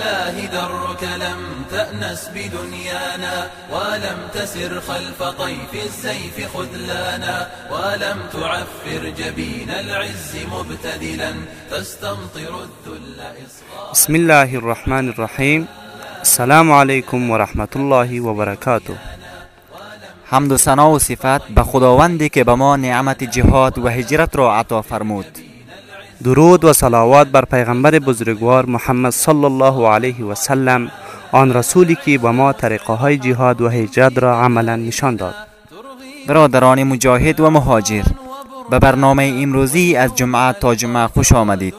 الله درك لم تأنس بدنيانا ولم تسر خلف طيف السيف خذلانا ولم تعفر جبين العز مبتدلا تستمطر الذل إصغاء بسم الله الرحمن الرحیم السلام علیکم و رحمت الله و برکاته حمد و ثنا و صفت به خداوندی که به ما نعمت جهاد و هجرت را عطا فرمود. درود و صلوات بر پیغمبر بزرگوار محمد صلی الله علیه و سلم آن رسولی که به ما طریقه های جهاد و هجرت را عملا نشان داد. برادران مجاهد و مهاجر به برنامه امروزی از جمعه تا جمعه خوش آمدید.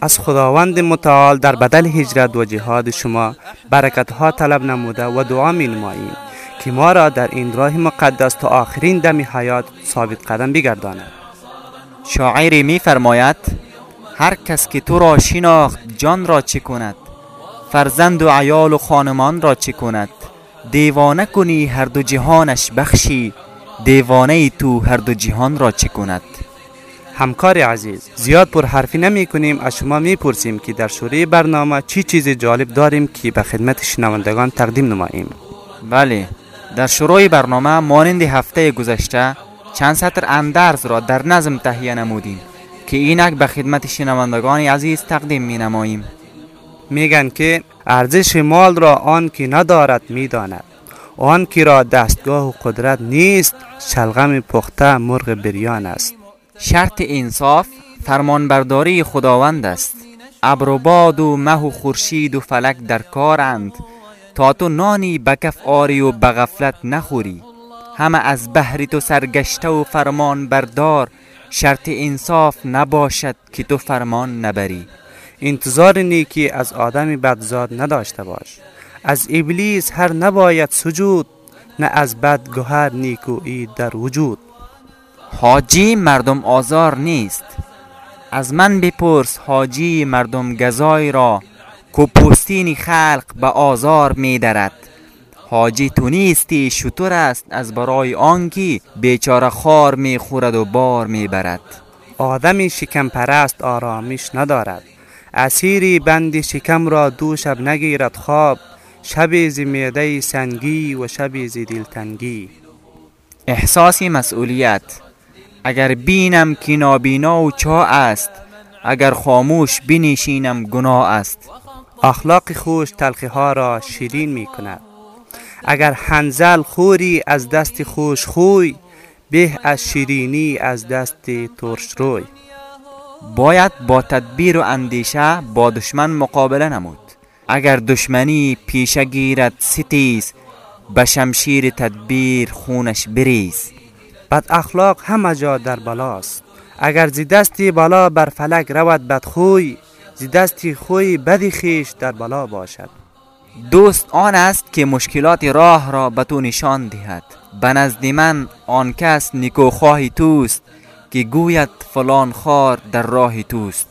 از خداوند متعال در بدل هجرت و جهاد شما برکت ها طلب نموده و دعا می نماییم که ما را در این راه مقدس تا آخرین دم حیات ثابت قدم بگرداند. شاعری می فرماید هر کس که تو را شناخت جان را چه کند؟ فرزند و عیال و خانمان را چه کند؟ دیوانه کنی هر دو جهانش بخشی دیوانه تو هر دو جهان را چه کند؟ همکار عزیز زیاد پر حرفی نمی کنیم از شما می پرسیم که در شوره برنامه چی چیز جالب داریم که به خدمت شنوندگان تقدیم نماییم. بله در شروع برنامه مانند هفته گذشته چند سطر اندرز را در نظم تهیه نمودیم. که اینک به خدمت شنوندگان عزیز تقدیم می نماییم میگن که ارزش مال را آن که ندارد می‌داند. آن که را دستگاه و قدرت نیست شلغم پخته مرغ بریان است. شرط انصاف فرمانبرداری خداوند است. ابر و باد و مه و خورشید و فلک در کارند. تا تو نانی به کف آری و به غفلت نخوری. همه از بهر تو سرگشته و فرمان بردار شرط انصاف نباشد که تو فرمان نبری. انتظار نیکی از آدم بدزاد نداشته باش. از ابلیس هر نباید سجود نه از بد گوهر نیکویی در وجود. حاجی مردم آزار نیست. از من بپرس حاجی مردم گزای را که پوستین خلق به آزار می درد حاجی تو نیستی شطور است. از برای آنکی بیچاره خار می خورد و بار می برد آدمی شکم پرست آرامش ندارد. اسیری بند شکم را دو شب نگیرد خواب. شب ز معده سنگی و شب ز دلتنگی. احساس مسئولیت. اگر بینم که نابینا و چا است اگر خاموش بنشینم گناه است. اخلاق خوش تلخی ها را شیرین می کند اگر هنزل خوری از دست خوش خوی به از شیرینی از دست ترش روی. باید با تدبیر و اندیشه با دشمن مقابله نمود. اگر دشمنی پیشه گیرد ستیز به شمشیر تدبیر خونش بریز. بد اخلاق همه جا در بلاست اگر زی دستی بلا بر فلک رود بدخوی زی دستی خوی بدی خیش در بلا باشد. دوست آن است که مشکلات راه را به تو نشان دهد. به نزد من آن کس نیکوخواهی توست که گوید فلان خار در راه توست.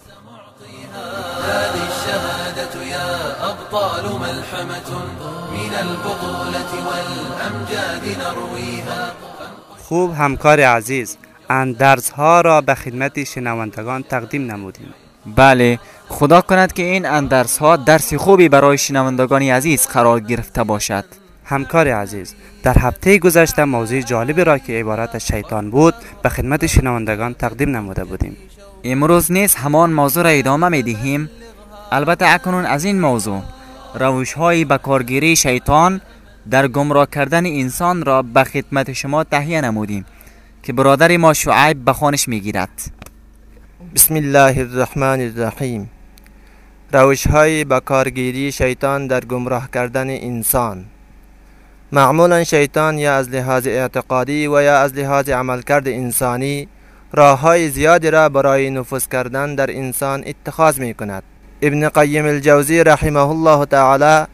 خوب همکار عزیز اندرز ها را به خدمت شنوندگان تقدیم نمودیم. بله خدا کند که این اندرس ها درس خوبی برای شنوندگان عزیز قرار گرفته باشد. همکار عزیز در هفته گذشته موضوع جالبی را که عبارت از شیطان بود به خدمت شنوندگان تقدیم نموده بودیم. امروز نیز همان موضوع را ادامه می دهیم. البته اکنون از این موضوع روش های به کارگیری شیطان در گمراه کردن انسان را به خدمت شما تهیه نمودیم که برادر ما شعیب به خانش می گیرد بسم الله الرحمن الرحیم روش های به کارگیری شیطان در گمراه کردن انسان معمولا شیطان یا از لحاظ اعتقادی و یا از لحاظ عملکرد انسانی راه های زیادی را برای نفوذ کردن در انسان اتخاذ می کند ابن قیم الجوزی رحمه الله تعالی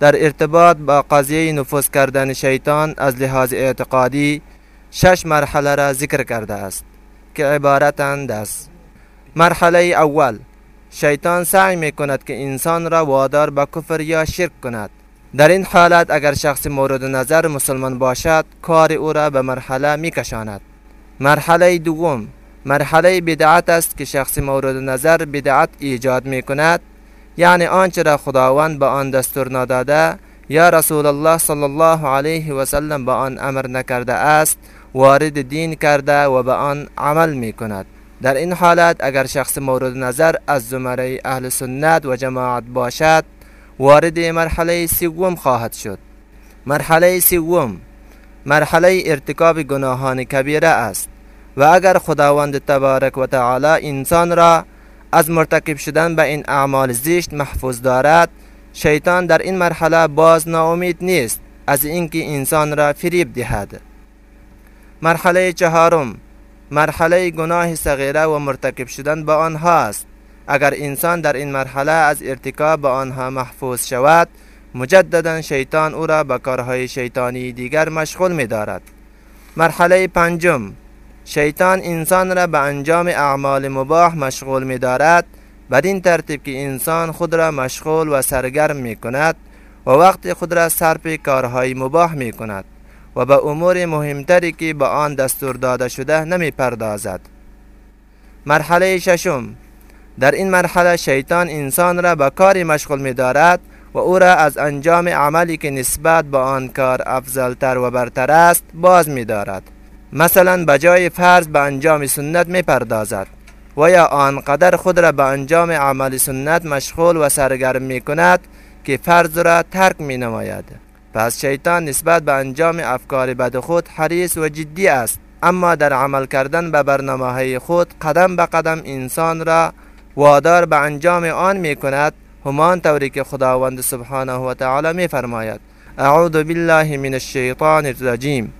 در ارتباط با قضیه نفوذ کردن شیطان از لحاظ اعتقادی شش مرحله را ذکر کرده است که عبارتند است مرحله اول. شیطان سعی می کند که انسان را وادار به کفر یا شرک کند. در این حالت اگر شخص مورد نظر مسلمان باشد کار او را به مرحله می کشاند مرحله دوم. مرحله بدعت است که شخص مورد نظر بدعت ایجاد می کند یعنی آنچه را خداوند به آن دستور نداده یا رسول الله صلی الله علیه و سلم به آن امر نکرده است وارد دین کرده و به آن عمل می کند در این حالت اگر شخص مورد نظر از زمره اهل سنت و جماعت باشد وارد مرحله سوم خواهد شد. مرحله سوم مرحله ارتکاب گناهان کبیره است و اگر خداوند تبارک و تعالی انسان را از مرتکب شدن به این اعمال زشت محفوظ دارد شیطان در این مرحله باز ناامید نیست از اینکه انسان را فریب دهد. مرحله چهارم مرحله گناه صغیره و مرتکب شدن به آنها است اگر انسان در این مرحله از ارتکاب به آنها محفوظ شود مجددا شیطان او را به کارهای شیطانی دیگر مشغول می دارد مرحله پنجم. شیطان انسان را به انجام اعمال مباح مشغول می دارد بدین ترتیب که انسان خود را مشغول و سرگرم می کند و وقت خود را صرف کارهای مباح می کند و به امور مهمتری که به آن دستور داده شده نمی پردازد مرحله ششم. در این مرحله شیطان انسان را به کاری مشغول می دارد و او را از انجام عملی که نسبت به آن کار افضلتر و برتر است باز می دارد مثلا به جای فرض به انجام سنت می پردازد و یا آنقدر خود را به انجام عمل سنت مشغول و سرگرم می کند که فرض را ترک می نماید پس شیطان نسبت به انجام افکار بد خود حریص و جدی است. اما در عمل کردن به برنامه های خود قدم به قدم انسان را وادار به انجام آن می کند همان طوری که خداوند سبحانه و تعالی می فرماید اعوذ بالله من الشیطان الرجیم.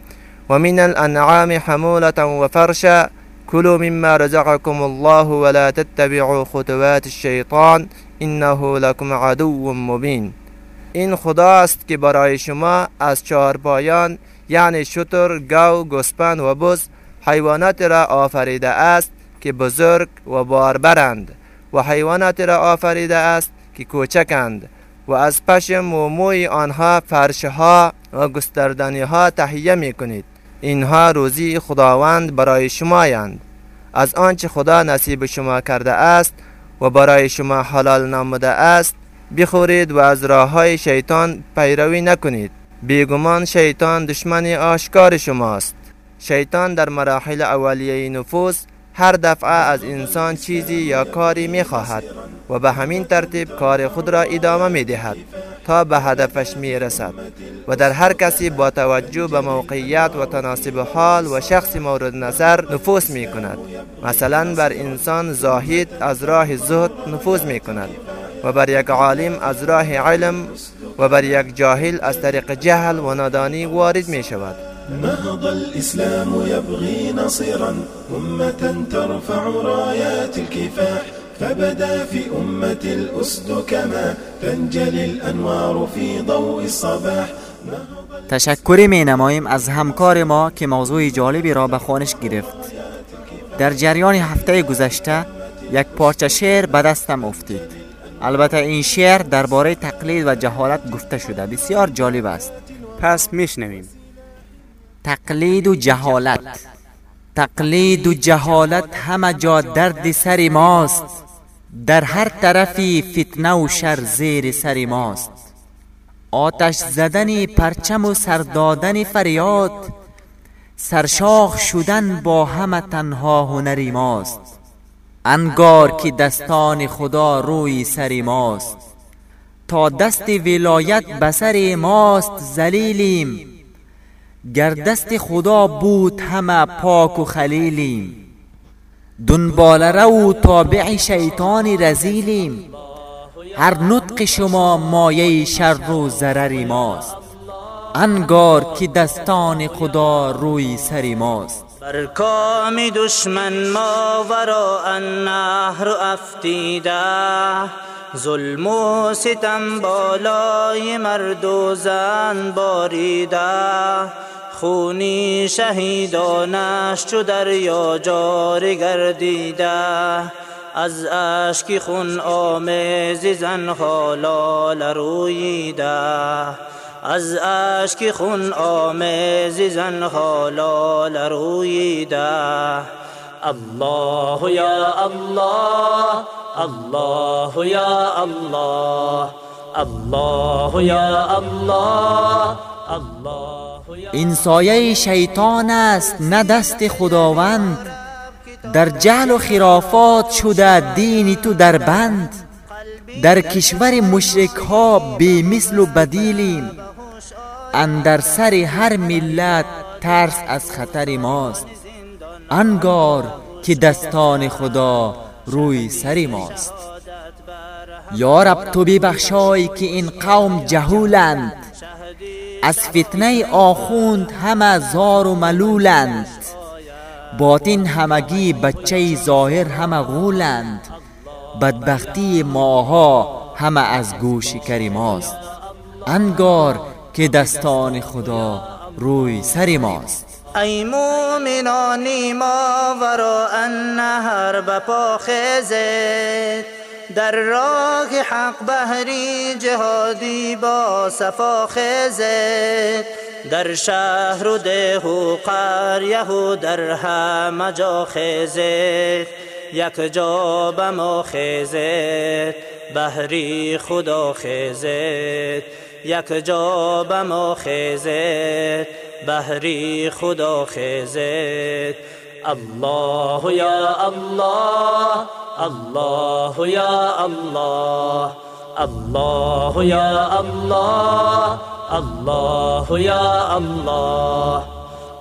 و من الانعام حمولة و فرشا. كلوا مما رزقكم الله ولا تتبعوا خطوات الشیطان. انه لكم عدو مبین. این خداست که برای شما از چهار پایان یعنی شتر، گاو، گسپن و بز حیوانات را آفریده است که بزرگ و باربرند و حیوانات را آفریده است که کوچکند و از پشم و موی آنها فرشها و گستردنی ها تهیه می کنید اینها روزی خداوند برای شمایند از آنچه خدا نصیب شما کرده است و برای شما حلال نموده است بخورید و از راه های شیطان پیروی نکنید. بیگمان شیطان دشمن آشکار شماست. شیطان در مراحل اولیه نفوس هر دفعه از انسان چیزی یا کاری می خواهد و به همین ترتیب کار خود را ادامه می دهد تا به هدفش می رسد و در هر کسی با توجه به موقعیت و تناسب حال و شخص مورد نظر نفوس می کند مثلا بر انسان زاهد از راه زهد نفوذ می کند و بر یک عالم از راه علم و بر یک جاهل از طریق جهل و نادانی وارد می شود. نهض الإسلام يبغي نصيرا أمة ترفع رايات الكفاح فبدا في أمة الأسد كما تنجلي الأنوار في ضوء الصباح. تشکری می نماییم از همکار ما که موضوع جالبی را به خانش گرفت. در جریان هفته گذشته یک پارچه شعر به دستم افتید. البته این شعر درباره تقلید و جهالت گفته شده. بسیار جالب است. پس میشنویم. تقلید و جهالت. تقلید و جهالت همه جا درد سر ماست. در هر طرفی فتنه و شر زیر سر ماست. آتش زدن پرچم و سردادن فریاد. سرشاخ شدن با همه تنها هنری ماست. انگار که دستان خدا روی سر ماست. تا دست ولایت بسر ماست زلیلیم گر دست خدا بود همه پاک و خلیلیم. دنبال رو تابع شیطان رزیلیم. هر نطق شما مایه شر و ضرر ماست. انگار که دستان خدا روی سر ماست. بر کام دشمن ما ورا النهر افتیده. ظلم و ستم بالای مرد و زن باریده. خونی شهیدانش چو دریا جاری گردیده. از اشک خون آمیز زن خالال رویده از اشک خون آمیز زن خالال رویده الله یا الله الله یا الله الله یا الله الله این سایه شیطان است نه دست خداوند. در جهل و خرافات شده دین تو در بند. در کشور مشرک ها بی مثل و بدیلیم. اندر سر هر ملت ترس از خطر ماست. انگار که دستان خدا روی سر ماست. یا رب تو ببخشای که این قوم جهولند. از فتنه آخوند همه زار و ملولند. باطن همگی بچه ظاهر همه غولند. بدبختی ماها همه از گوش کریماست انگار که دستان خدا روی سر ماست. ای مومنانی ما ورا النهر بپا خیزید. در راه حق بهری جهادی با صفا خیزید. در شهر و ده و قریه و در همه جا خیزید. یک جا به ما خیزید. بهری خدا خیزید. یک جا به ما خیزید بهری خدا خیزید الله یا الله الله یا الله الله یا الله الله یا الله.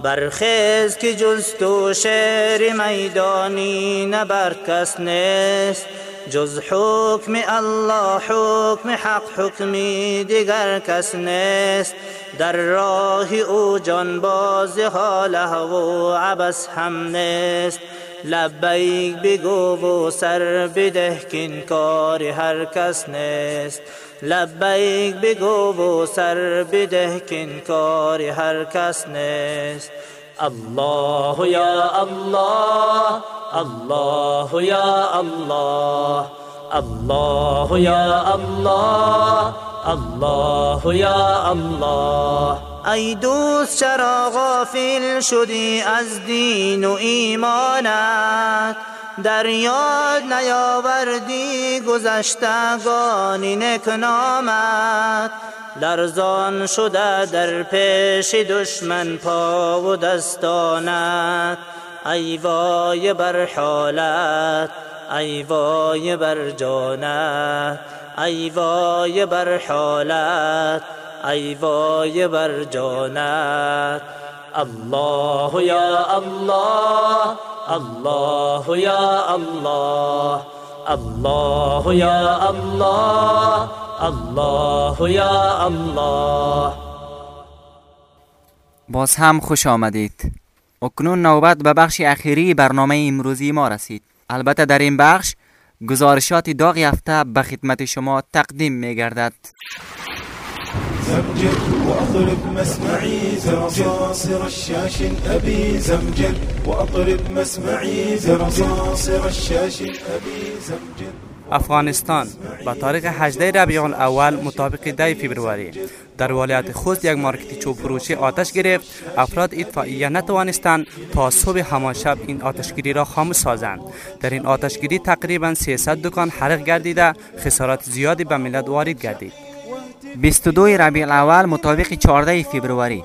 برخیز که جز تو شعر میدانی نبر کس نیست. جز حکم الله حکم حق حکمی دیگر کس نیست. در راه او جان باز حاله و عبس هم نیست. لبیک بگو و سر بده کین کار هر کس نیست. لبیک بگو و سر بده کین کار هر کس نیست. الله یا الله الله یا الله الله یا الله الله یا الله. ای دوست چرا غافل شدی از دین و ایمانت؟ در یاد نیاوردی گذشتگانی نکنامت لرزان شده در پیش دشمن پا و دستانت. ای وای بر حالت ای وای بر جانت. ای وای بر حالت ای وای بر جانت. الله یا الله الله یا الله الله یا الله الله یا الله باز هم خوش آمدید. اکنون نوبت به بخش اخیری برنامه امروزی ما رسید. البته در این بخش گزارشات داغ هفته به خدمت شما تقدیم می گردد زمجر وأطرب مسمعي زرصاصر الشاش أبي زمجر وأطرب مسمعي زرصاصر الشاش أبي زمجر افغانستان به تاریخ 18 ربیع الاول مطابق 10 فوریه در ولایت خوست یک مارکت چوب فروشی آتش گرفت. افراد اطفائیه نتوانستند تا صبح همان شب این آتشگیری را خاموش سازند. در این آتشگیری تقریبا 300 دکان حرق گردیده خسارات زیادی به ملت وارد گردید. 22 ربیع الاول مطابق 14 فوریه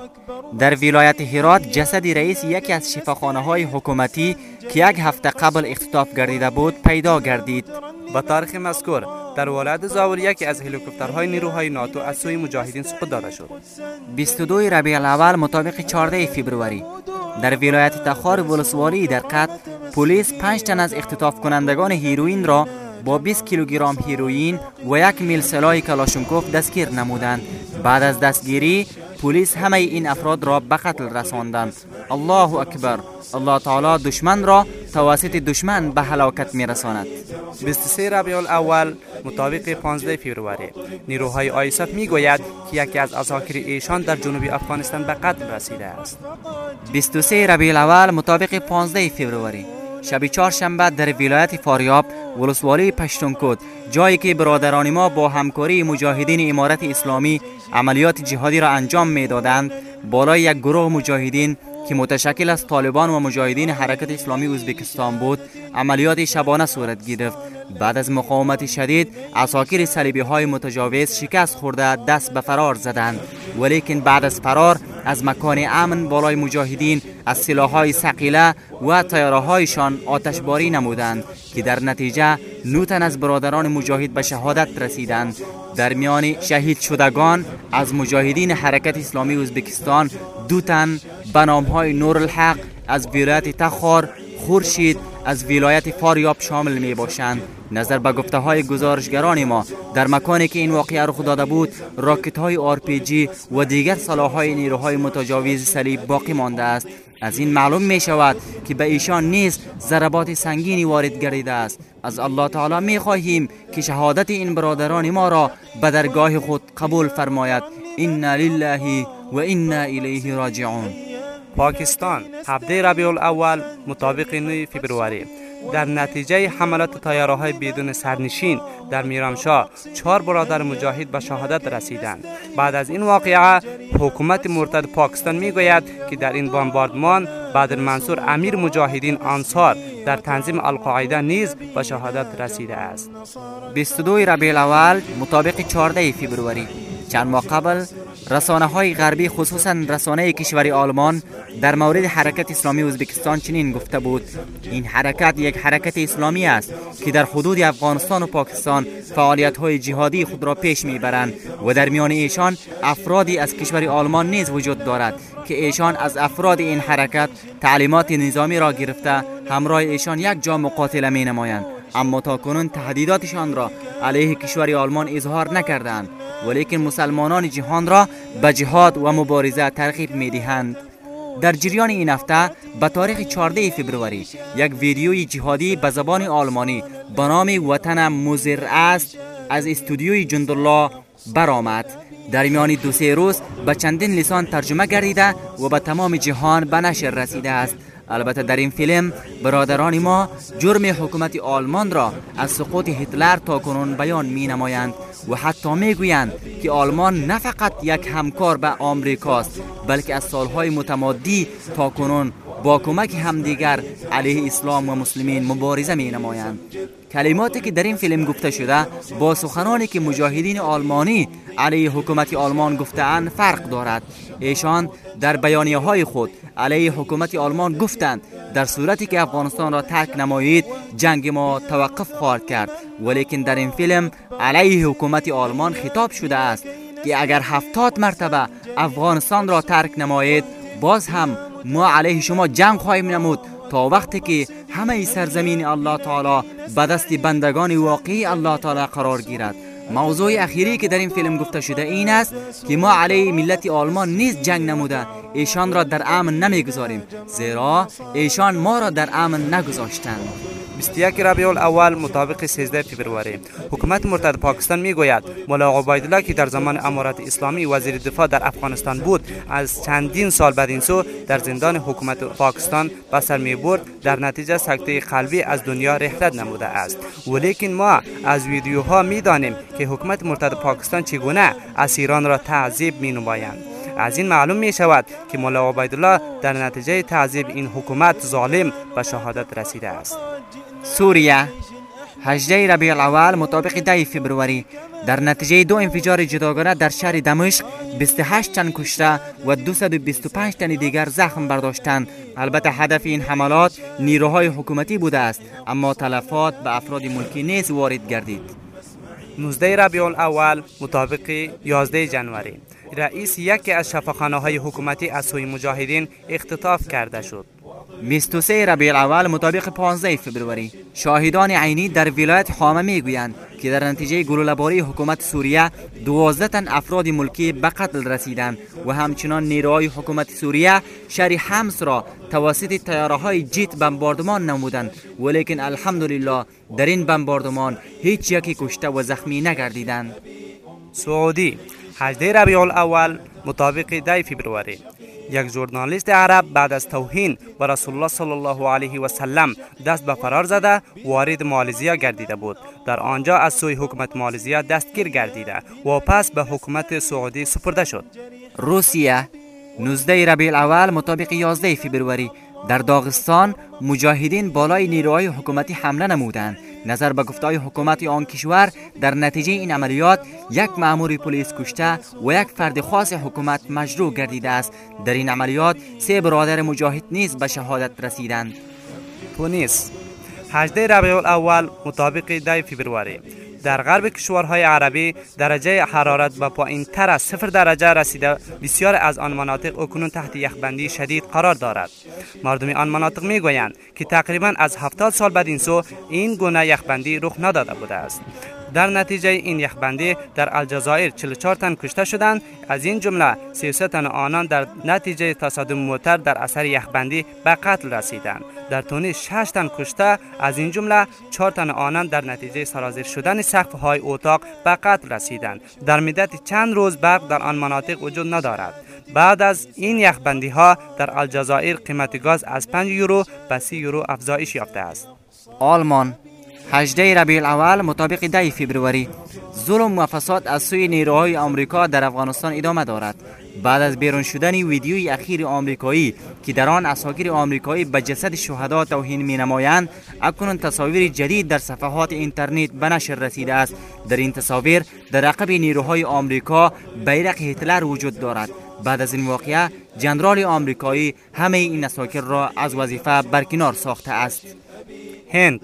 در ولایت هرات جسد رئیس یکی از شفاخانه های حکومتی که یک هفته قبل اختطاف گردیده بود پیدا گردید. با تاریخ مذکور در ولایت زابل یکی از هلیکوپترهای نیروهای ناتو از سوی مجاهدین سقوط داده شد. 22 ربیع الاول مطابق 14 فوریه در ولایت تخار ولسوالی درقد پلیس 5 تن از اختطاف کنندگان هیروین را با 20 کیلوگرم هیروین و یک میل سلاح کلاشونکوف دستگیر نمودند. بعد از دستگیری پلیس همه این افراد را به قتل رساندند. الله اکبر. الله تعالی دشمن را توسط دشمن به هلاکت می رساند 23 ربیع الاول مطابق 15 فوریه نیروهای آیسف می گوید که یکی از اساکر ایشان در جنوب افغانستان به قتل رسیده است. 23 ربیع الاول مطابق 15 فوریه شب چهارشنبه در ولایت فاریاب ولسوالی پشتونکوت جایی که برادران ما با همکاری مجاهدین امارت اسلامی عملیات جهادی را انجام می‌دادند بالای یک گروه مجاهدین که متشکل از طالبان و مجاهدین حرکت اسلامی ازبکستان بود عملیات شبانه صورت گرفت. بعد از مقاومت شدید اساکیر صلیبی های متجاوز شکست خورده دست به فرار زدند. ولیکن بعد از فرار از مکان امن بالای مجاهدین از سلاحهای ثقیله و تیارهایشان آتشباری نمودند که در نتیجه نه تن از برادران مجاهد به شهادت رسیدند. در میان شهید شدگان از مجاهدین حرکت اسلامی ازبکستان دو تن به نامهای نور الحق از ولایت تخار خورشید از ولایت فاریاب شامل می باشند نظر به گفته های گزارشگران ما در مکانی که این واقعه رخ داده بود راکت های آرپیجی و دیگر سلاح های نیروهای متجاوز صلیبی باقی مانده است. از این معلوم می شود که به ایشان نیز ضربات سنگینی وارد گردیده است. از الله تعالی می خواهیم که شهادت این برادران ما را به درگاه خود قبول فرماید. این لله و انا الیه راجعون. پاکستان هفته ربیع الاول مطابق 9 فبروری. در نتیجه حملات تیاره های بدون سرنشین در میرامشاه چهار برادر مجاهد به شهادت رسیدند. بعد از این واقعه حکومت مرتد پاکستان می‌گوید که در این بمباردمان بدر منصور امیر مجاهدین انصار در تنظیم القاعده نیز به شهادت رسیده است. 22 ربیع الاول مطابق 14 فبروری چند ماه قبل رسانه های غربی خصوصا رسانه کشور آلمان در مورد حرکت اسلامی ازبکستان چنین گفته بود. این حرکت یک حرکت اسلامی است که در حدود افغانستان و پاکستان فعالیت های جهادی خود را پیش می‌برند و در میان ایشان افرادی از کشور آلمان نیز وجود دارد که ایشان از افراد این حرکت تعلیمات نظامی را گرفته همراه ایشان یک جا مقاتله می نمایند اما تا کنون تهدیداتشان را علیه کشور آلمان اظهار نکردند. ولیکن مسلمانان جهان را به جهاد و مبارزه ترغیب می دهند. در جریان این هفته به تاریخ 14 فبروری یک ویدیوی جهادی به زبان آلمانی به نام وطن مزر است از استودیوی جندالله برآمد در میان دو سه روز به چندین لسان ترجمه گردیده و به تمام جهان به نشر رسیده است البته در این فیلم برادران ما جرم حکومت آلمان را از سقوط هتلر تا کنون بیان می نمایند و حتی می گویند که آلمان نه فقط یک همکار به آمریکاست بلکه از سالهای متمادی تا کنون با کمک همدیگر علیه اسلام و مسلمین مبارزه می نمایند کلماتی که در این فیلم گفته شده با سخنانی که مجاهدین آلمانی علیه حکومت آلمان گفتهاند فرق دارد. ایشان در بیانیه های خود علیه حکومت آلمان گفتند در صورتی که افغانستان را ترک نمایید جنگ ما توقف خواهد کرد. ولیکن در این فیلم علیه حکومت آلمان خطاب شده است که اگر هفتاد مرتبه افغانستان را ترک نمایید باز هم ما علیه شما جنگ خواهیم نمود تا وقتی که همه سرزمین الله تعالی به دست بندگان واقعی الله تعالی قرار گیرد. موضوع اخیری که در این فیلم گفته شده این است که ما علیه ملت آلمان نیز جنگ نموده. ایشان را در امن نمی‌گذاریم زیرا ایشان ما را در امن نگذاشتند. 21 ربیع الاول مطابق 13 فبروری حکومت مرتد پاکستان می‌گوید مولا عبیدالله که در زمان امارت اسلامی وزیر دفاع در افغانستان بود از چندین سال بعد این سو در زندان حکومت پاکستان به سر می برد در نتیجه سکته قلبی از دنیا رحلت نموده است. ولیکن ما از ویدیوها می‌دانیم که حکومت مرتد پاکستان چگونه اسیران را تعذیب می نمایند از این معلوم می شود که مولا عبیدالله در نتیجه تعذیب این حکومت ظالم به شهادت رسیده است. سوریه 18 ربیع الاول مطابق 10 فبروری در نتیجه دو انفجار جداگانه در شهر دمشق 28 تن کشته و 225 تن دیگر زخم برداشتند. البته هدف این حملات نیروهای حکومتی بوده است اما تلفات به افراد ملکی نیز وارد گردید. 19 ربیع الاول مطابق 11 جنوری. رئیس یکی از شفاخانه های حکومتی از سوی مجاهدین اختطاف کرده شد. 23 ربیع الاول مطابق 15 فبروری. شاهدان عینی در ولایت حامه می‌گویند که در نتیجه گلوله‌باری حکومت سوریه 12 تن افراد ملکی به قتل رسیدند و همچنان نیروهای حکومت سوریه شهر حمص را توسط تیاره های جیت بمباردمان نمودند. ولیکن الحمدلله در این بمباردمان هیچ یکی کشته و زخمی نگردیدند. سعودی 18 ربیع الاول مطابق 10 فبروری. یک ژورنالیست عرب بعد از توهین به رسول الله صلی الله علیه و سلم دست به فرار زده وارد مالزیا گردیده بود. در آنجا از سوی حکومت مالزیا دستگیر گردیده و پس به حکومت سعودی سپرده شد. روسیه 19 ربیع الاول مطابق 11 فبروری در داغستان مجاهدین بالای نیروهای حکومتی حمله نمودند. نظر به گفتهای حکومت آن کشور در نتیجه این عملیات یک مأمور پلیس کشته و یک فرد خاص حکومت مجروح گردیده است. در این عملیات سه برادر مجاهد نیز به شهادت رسیدند. تونس 18 ربیع الاول مطابق 10 فبروری در غرب کشورهای عربی درجه حرارت به پایین تر از صفر درجه رسیده. بسیار از آن مناطق اکنون تحت یخبندی شدید قرار دارد. مردم آن مناطق می گویند که تقریبا از 70 سال بعد این سو این گونه یخبندی رخ نداده بوده است. در نتیجه این یخبندی در الجزایر 44 تن کشته شدند از این جمله 33 تن آنان در نتیجه تصادم موتر در اثر یخبندی به قتل رسیدند در تونس 6 تن کشته از این جمله 4 تن آنان در نتیجه سرازیر شدن سقف های اتاق به قتل رسیدند در مدت چند روز برق در آن مناطق وجود ندارد بعد از این یخبندی ها در الجزایر قیمت گاز از 5 یورو به 30 یورو افزایش یافته است آلمان 18 ربیع الاول مطابق 10 فبروری ظلم و فساد از سوی نیروهای آمریکا در افغانستان ادامه دارد. بعد از بیرون شدن ویدیوی اخیر آمریکایی که در آن اساکیر آمریکایی به جسد شهدا توهین می نمایند اکنون تصاویر جدید در صفحات اینترنت به نشر رسیده است. در این تصاویر در عقب نیروهای آمریکا بیرق هتلر وجود دارد. بعد از این واقعه جنرال آمریکایی همه این اساکیر را از وظیفه برکنار ساخته است. هند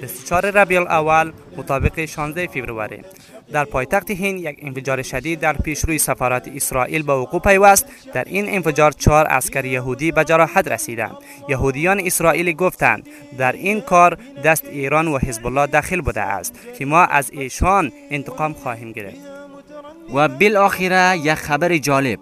24 ربیع الاول مطابق 16 فوریه. در پایتخت هند یک انفجار شدید در پیشروی سفارت اسرائیل به وقوع پیوست. در این انفجار چهار اسکر یهودی به جراحت رسیدند. یهودیان اسرائیلی گفتند در این کار دست ایران و حزب الله داخل بوده است که ما از ایشان انتقام خواهیم گرفت. و بالاخره یک خبر جالب.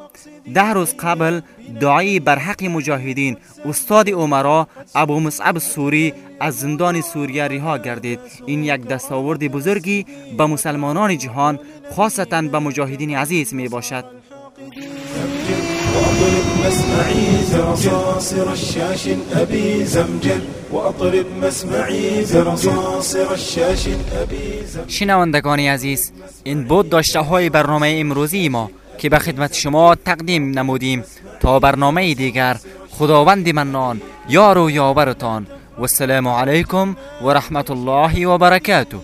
ده روز قبل دعای بر حق مجاهدین استاد عمرا ابو مصعب سوری از زندان سوریه رها گردید. این یک دستاورد بزرگی به مسلمانان جهان خاصتا به مجاهدین عزیز می باشد واضرب مسمعي زرصاصر الشاش أبي زمجر. واضرب مسمعي زرصاصر الشاش أبي زمجر. شنوندگان عزیز این بود داشته های برنامه امروزی ما. که به خدمت شما تقدیم نمودیم تا برنامه دیگر خداوند منان یار و یاورتان. و السلام علیکم و رحمت الله و برکاته.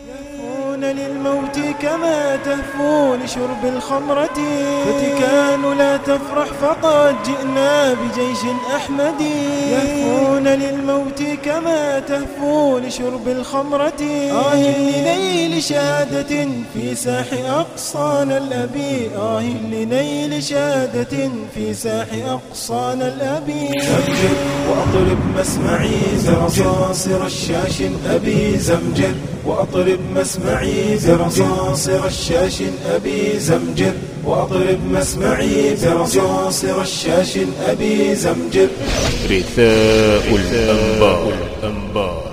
كما تهفو لشرب الخمرة. فتكان لا تفرح فقد جئنا بجيش أحمدي يهفون للموت كما تهفو لشرب الخمرة. آه لنيل شهادة في ساح أقصانا الأبي آه لنيل شهادة في ساح أقصانا الأبي زمجر وأطرب مسمعي زرصاصر الشاش أبي زمجر وأطرب مسمعي برصاصر الشاش أبي زمجر. وأطرب مسمعي برصاصر الشاش أبي زمجر. رثاء الأنباء.